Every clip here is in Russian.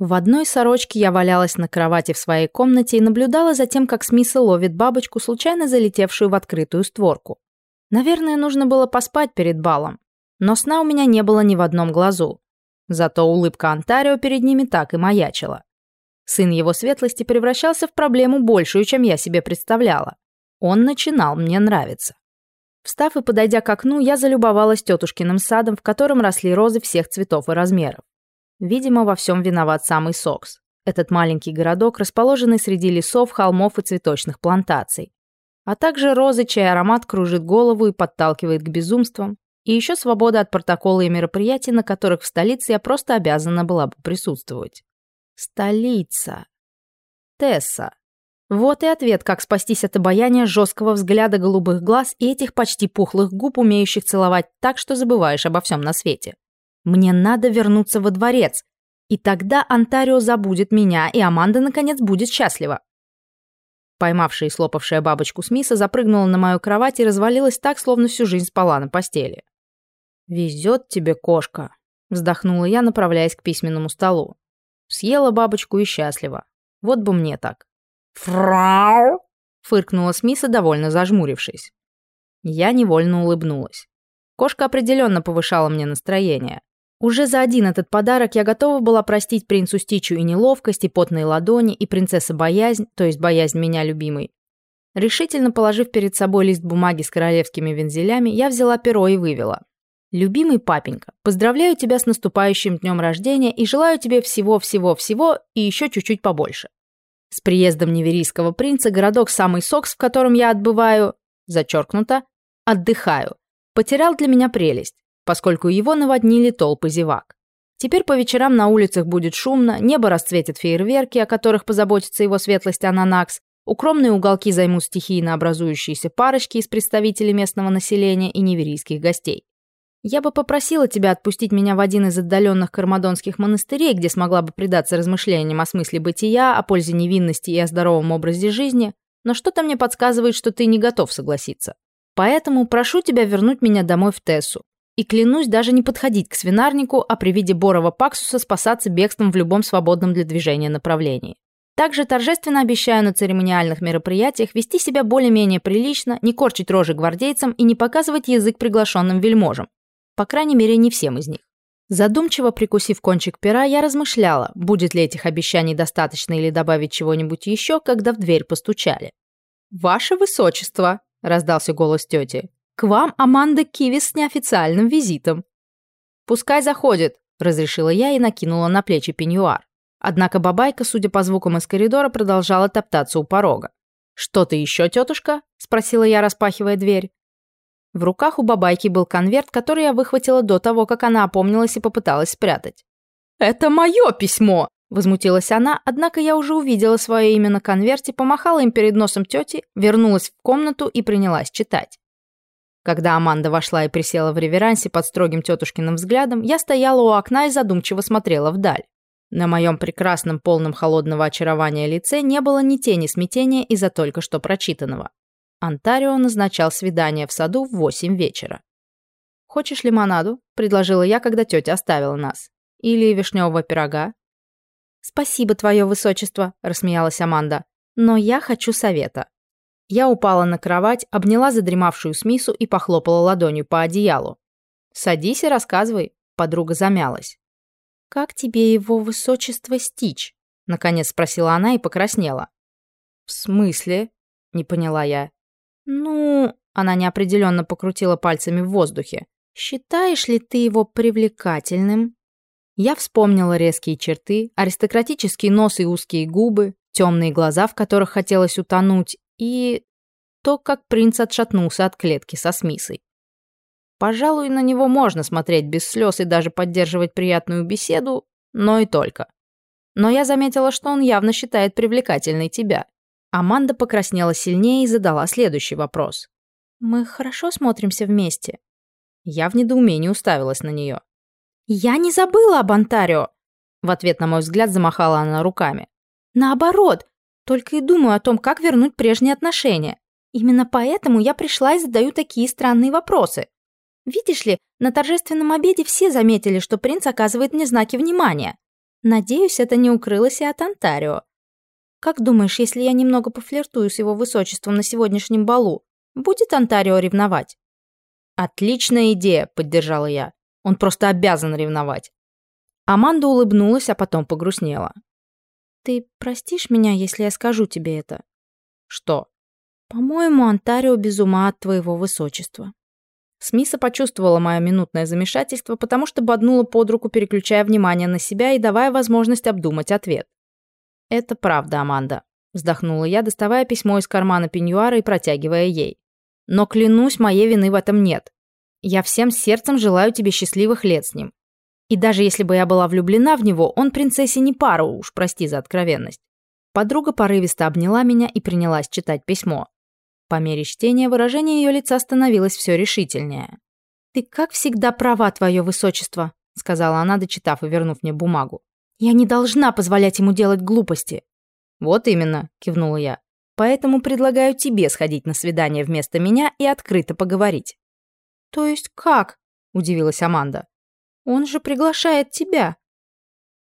В одной сорочке я валялась на кровати в своей комнате и наблюдала за тем, как Смиса ловит бабочку, случайно залетевшую в открытую створку. Наверное, нужно было поспать перед балом. Но сна у меня не было ни в одном глазу. Зато улыбка Онтарио перед ними так и маячила. Сын его светлости превращался в проблему большую, чем я себе представляла. Он начинал мне нравиться. Встав и подойдя к окну, я залюбовалась тетушкиным садом, в котором росли розы всех цветов и размеров. Видимо, во всем виноват самый Сокс. Этот маленький городок, расположенный среди лесов, холмов и цветочных плантаций. А также розы, чей аромат кружит голову и подталкивает к безумствам. И еще свобода от протокола и мероприятий, на которых в столице я просто обязана была бы присутствовать. Столица. Тесса. Вот и ответ, как спастись от обаяния жесткого взгляда голубых глаз и этих почти пухлых губ, умеющих целовать так, что забываешь обо всем на свете. Мне надо вернуться во дворец. И тогда Онтарио забудет меня, и Аманда, наконец, будет счастлива. Поймавшая и слопавшая бабочку Смиса запрыгнула на мою кровать и развалилась так, словно всю жизнь спала на постели. «Везет тебе кошка», — вздохнула я, направляясь к письменному столу. Съела бабочку и счастлива. Вот бы мне так. «Фрау!» — фыркнула Смиса, довольно зажмурившись. Я невольно улыбнулась. Кошка определенно повышала мне настроение. Уже за один этот подарок я готова была простить принцу Стичу и неловкость, и потные ладони, и принцесса боязнь, то есть боязнь меня любимой. Решительно положив перед собой лист бумаги с королевскими вензелями, я взяла перо и вывела. «Любимый папенька, поздравляю тебя с наступающим днем рождения и желаю тебе всего-всего-всего и еще чуть-чуть побольше. С приездом неверийского принца городок самый Сокс, в котором я отбываю, зачеркнуто, отдыхаю, потерял для меня прелесть поскольку его наводнили толпы зевак. Теперь по вечерам на улицах будет шумно, небо расцветит фейерверки, о которых позаботится его светлость Ананакс, укромные уголки займут стихийно образующиеся парочки из представителей местного населения и неверийских гостей. Я бы попросила тебя отпустить меня в один из отдаленных кармадонских монастырей, где смогла бы предаться размышлениям о смысле бытия, о пользе невинности и о здоровом образе жизни, но что-то мне подсказывает, что ты не готов согласиться. Поэтому прошу тебя вернуть меня домой в Тессу. И клянусь даже не подходить к свинарнику, а при виде Борова Паксуса спасаться бегством в любом свободном для движения направлении. Также торжественно обещаю на церемониальных мероприятиях вести себя более-менее прилично, не корчить рожи гвардейцам и не показывать язык приглашенным вельможам. По крайней мере, не всем из них. Задумчиво прикусив кончик пера, я размышляла, будет ли этих обещаний достаточно или добавить чего-нибудь еще, когда в дверь постучали. «Ваше Высочество!» – раздался голос тети. К вам Аманда Кивис с неофициальным визитом». «Пускай заходит», — разрешила я и накинула на плечи пеньюар. Однако бабайка, судя по звукам из коридора, продолжала топтаться у порога. «Что-то еще, тетушка?» — спросила я, распахивая дверь. В руках у бабайки был конверт, который я выхватила до того, как она опомнилась и попыталась спрятать. «Это мое письмо!» — возмутилась она, однако я уже увидела свое имя на конверте, помахала им перед носом тети, вернулась в комнату и принялась читать. Когда Аманда вошла и присела в реверансе под строгим тетушкиным взглядом, я стояла у окна и задумчиво смотрела вдаль. На моем прекрасном, полном холодного очарования лице не было ни тени смятения из-за только что прочитанного. Онтарио назначал свидание в саду в восемь вечера. «Хочешь лимонаду?» – предложила я, когда тетя оставила нас. «Или вишневого пирога?» «Спасибо, твое высочество», – рассмеялась Аманда. «Но я хочу совета». Я упала на кровать, обняла задремавшую Смису и похлопала ладонью по одеялу. «Садись и рассказывай», — подруга замялась. «Как тебе его высочество Стич?» — наконец спросила она и покраснела. «В смысле?» — не поняла я. «Ну...» — она неопределенно покрутила пальцами в воздухе. «Считаешь ли ты его привлекательным?» Я вспомнила резкие черты, аристократический нос и узкие губы, темные глаза, в которых хотелось утонуть, и то, как принц отшатнулся от клетки со Смисой. Пожалуй, на него можно смотреть без слез и даже поддерживать приятную беседу, но и только. Но я заметила, что он явно считает привлекательной тебя. Аманда покраснела сильнее и задала следующий вопрос. «Мы хорошо смотримся вместе?» Я в недоумении уставилась на нее. «Я не забыла об Антарио!» В ответ на мой взгляд замахала она руками. «Наоборот, только и думаю о том, как вернуть прежние отношения. Именно поэтому я пришла и задаю такие странные вопросы. Видишь ли, на торжественном обеде все заметили, что принц оказывает мне знаки внимания. Надеюсь, это не укрылось и от Антарио. Как думаешь, если я немного пофлиртую с его высочеством на сегодняшнем балу, будет Антарио ревновать? Отличная идея, поддержала я. Он просто обязан ревновать. Аманда улыбнулась, а потом погрустнела. Ты простишь меня, если я скажу тебе это? Что? По-моему, Антарио без ума от твоего высочества. Смиса почувствовала мое минутное замешательство, потому что боднула под руку, переключая внимание на себя и давая возможность обдумать ответ. «Это правда, Аманда», — вздохнула я, доставая письмо из кармана пеньюара и протягивая ей. «Но клянусь, моей вины в этом нет. Я всем сердцем желаю тебе счастливых лет с ним. И даже если бы я была влюблена в него, он принцессе не пара, уж прости за откровенность». Подруга порывисто обняла меня и принялась читать письмо. По мере чтения выражение ее лица становилось все решительнее. «Ты как всегда права, твое высочество», — сказала она, дочитав и вернув мне бумагу. «Я не должна позволять ему делать глупости». «Вот именно», — кивнула я. «Поэтому предлагаю тебе сходить на свидание вместо меня и открыто поговорить». «То есть как?» — удивилась Аманда. «Он же приглашает тебя».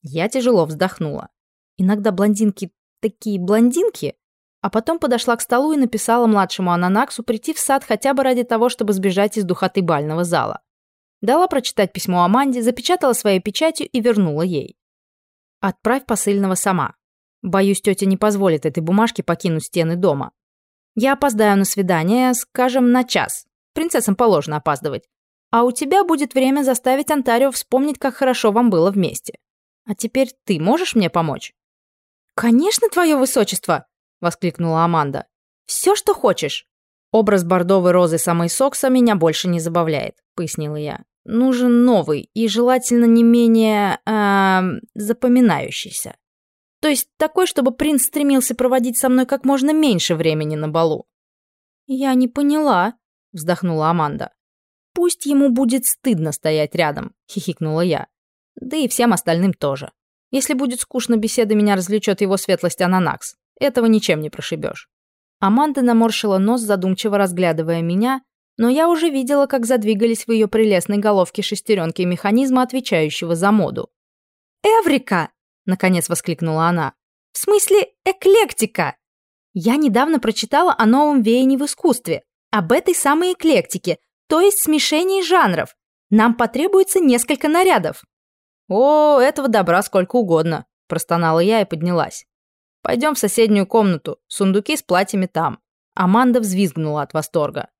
Я тяжело вздохнула. Иногда блондинки такие блондинки, а потом подошла к столу и написала младшему Ананаксу прийти в сад хотя бы ради того, чтобы сбежать из духоты бального зала. Дала прочитать письмо Аманде, запечатала своей печатью и вернула ей. «Отправь посыльного сама. Боюсь, тетя не позволит этой бумажке покинуть стены дома. Я опоздаю на свидание, скажем, на час. Принцессам положено опаздывать. А у тебя будет время заставить Антарио вспомнить, как хорошо вам было вместе. А теперь ты можешь мне помочь?» «Конечно, твое высочество!» — воскликнула Аманда. «Все, что хочешь». «Образ бордовой розы самой Сокса меня больше не забавляет», — пояснила я. «Нужен новый и желательно не менее... Э, запоминающийся. То есть такой, чтобы принц стремился проводить со мной как можно меньше времени на балу». «Я не поняла», — вздохнула Аманда. «Пусть ему будет стыдно стоять рядом», — хихикнула я. «Да и всем остальным тоже. Если будет скучно, беседа меня развлечет его светлость Ананакс. Этого ничем не прошибешь. Аманда наморщила нос, задумчиво разглядывая меня, но я уже видела, как задвигались в ее прелестной головке шестеренки механизма, отвечающего за моду. «Эврика!» — наконец воскликнула она. «В смысле эклектика!» Я недавно прочитала о новом веянии в искусстве, об этой самой эклектике, то есть смешении жанров. Нам потребуется несколько нарядов. «О, этого добра сколько угодно», – простонала я и поднялась. Пойдем в соседнюю комнату, сундуки с платьями там». Аманда взвизгнула от восторга.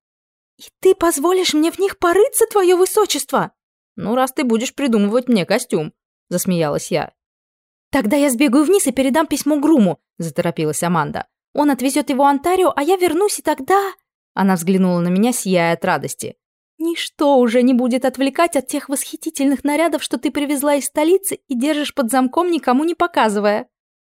«И ты позволишь мне в них порыться, твое высочество?» «Ну, раз ты будешь придумывать мне костюм», — засмеялась я. «Тогда я сбегаю вниз и передам письмо Груму», — заторопилась Аманда. «Он отвезет его Онтарио, а я вернусь, и тогда...» Она взглянула на меня, сияя от радости. «Ничто уже не будет отвлекать от тех восхитительных нарядов, что ты привезла из столицы и держишь под замком, никому не показывая».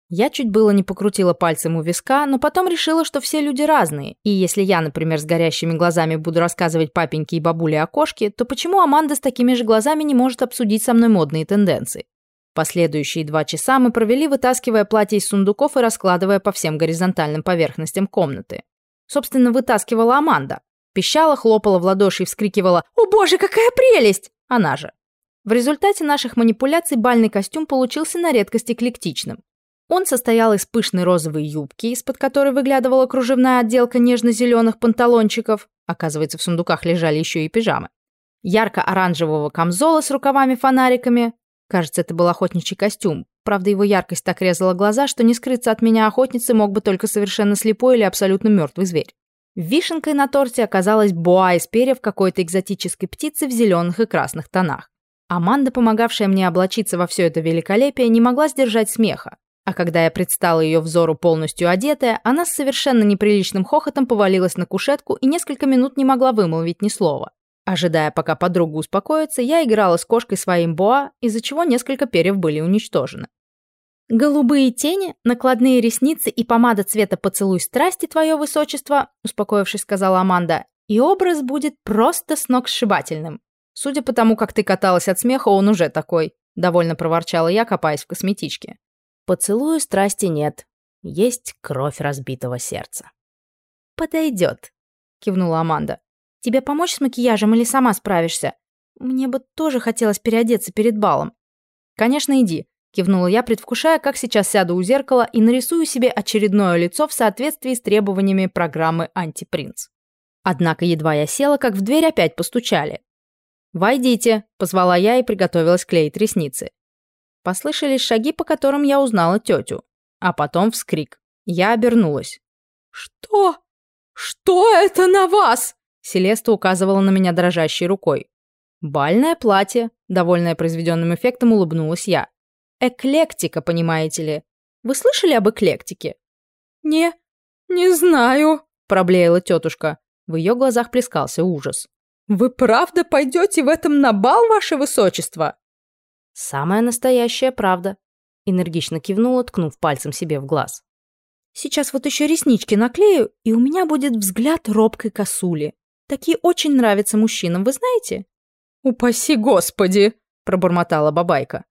Я чуть было не покрутила пальцем у виска, но потом решила, что все люди разные, и если я, например, с горящими глазами буду рассказывать папеньке и бабуле о кошке, то почему Аманда с такими же глазами не может обсудить со мной модные тенденции? Последующие два часа мы провели, вытаскивая платье из сундуков и раскладывая по всем горизонтальным поверхностям комнаты. Собственно, вытаскивала Аманда. Пищала, хлопала в ладоши и вскрикивала «О боже, какая прелесть!» Она же. В результате наших манипуляций бальный костюм получился на редкость эклектичным. Он состоял из пышной розовой юбки, из-под которой выглядывала кружевная отделка нежно-зеленых панталончиков. Оказывается, в сундуках лежали еще и пижамы. Ярко-оранжевого камзола с рукавами-фонариками. Кажется, это был охотничий костюм. Правда, его яркость так резала глаза, что не скрыться от меня охотницы мог бы только совершенно слепой или абсолютно мертвый зверь. Вишенкой на торте оказалась боа из перьев какой-то экзотической птицы в зеленых и красных тонах. Аманда, помогавшая мне облачиться во все это великолепие, не могла сдержать смеха. А когда я предстала ее взору полностью одетая, она с совершенно неприличным хохотом повалилась на кушетку и несколько минут не могла вымолвить ни слова. Ожидая, пока подруга успокоится, я играла с кошкой своим боа, из-за чего несколько перьев были уничтожены. «Голубые тени, накладные ресницы и помада цвета «Поцелуй страсти, твое высочество», успокоившись, сказала Аманда, «и образ будет просто сногсшибательным». «Судя по тому, как ты каталась от смеха, он уже такой», довольно проворчала я, копаясь в косметичке. Поцелую страсти нет. Есть кровь разбитого сердца. «Подойдет», — кивнула Аманда. «Тебе помочь с макияжем или сама справишься? Мне бы тоже хотелось переодеться перед балом». «Конечно, иди. Кивнула я, предвкушая, как сейчас сяду у зеркала и нарисую себе очередное лицо в соответствии с требованиями программы «Антипринц». Однако едва я села, как в дверь опять постучали. «Войдите», — позвала я и приготовилась клеить ресницы. Послышались шаги, по которым я узнала тетю. А потом вскрик. Я обернулась. «Что? Что это на вас?» Селеста указывала на меня дрожащей рукой. «Бальное платье», — довольная произведенным эффектом улыбнулась я. Эклектика, понимаете ли. Вы слышали об эклектике? Не, не знаю, проблеяла тетушка. В ее глазах плескался ужас. Вы правда пойдете в этом на бал, ваше высочество? Самая настоящая правда. Энергично кивнула, ткнув пальцем себе в глаз. Сейчас вот еще реснички наклею, и у меня будет взгляд робкой косули. Такие очень нравятся мужчинам, вы знаете? «Упаси Господи!» – пробормотала бабайка.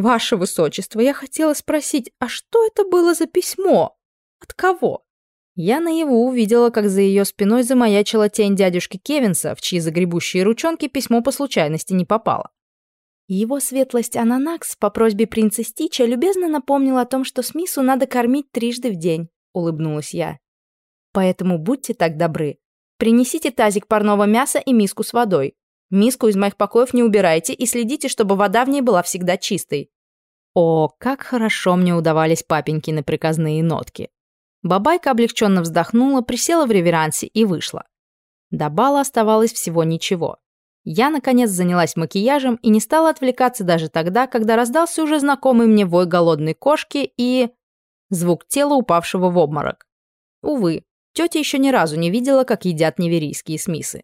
«Ваше высочество, я хотела спросить, а что это было за письмо? От кого?» Я наяву увидела, как за ее спиной замаячила тень дядюшки Кевинса, в чьи загребущие ручонки письмо по случайности не попало. Его светлость Ананакс по просьбе принца Стича любезно напомнил о том, что Смису надо кормить трижды в день, улыбнулась я. Поэтому будьте так добры. Принесите тазик парного мяса и миску с водой. Миску из моих покоев не убирайте и следите, чтобы вода в ней была всегда чистой. О, как хорошо мне удавались папенькины приказные нотки. Бабайка облегченно вздохнула, присела в реверансе и вышла. До бала оставалось всего ничего. Я, наконец, занялась макияжем и не стала отвлекаться даже тогда, когда раздался уже знакомый мне вой голодной кошки и... звук тела, упавшего в обморок. Увы, тетя еще ни разу не видела, как едят неверийские смисы.